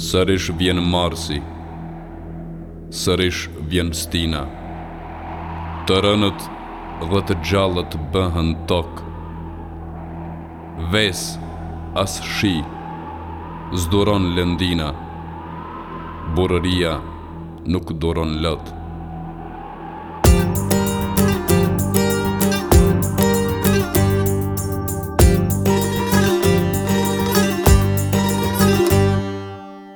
Sërish vjen Marsi Sërish vjen Stina Të rënët dhe të gjallët bëhen tok Vesë as shi s'duron lëndina Burrëria nuk duron lot.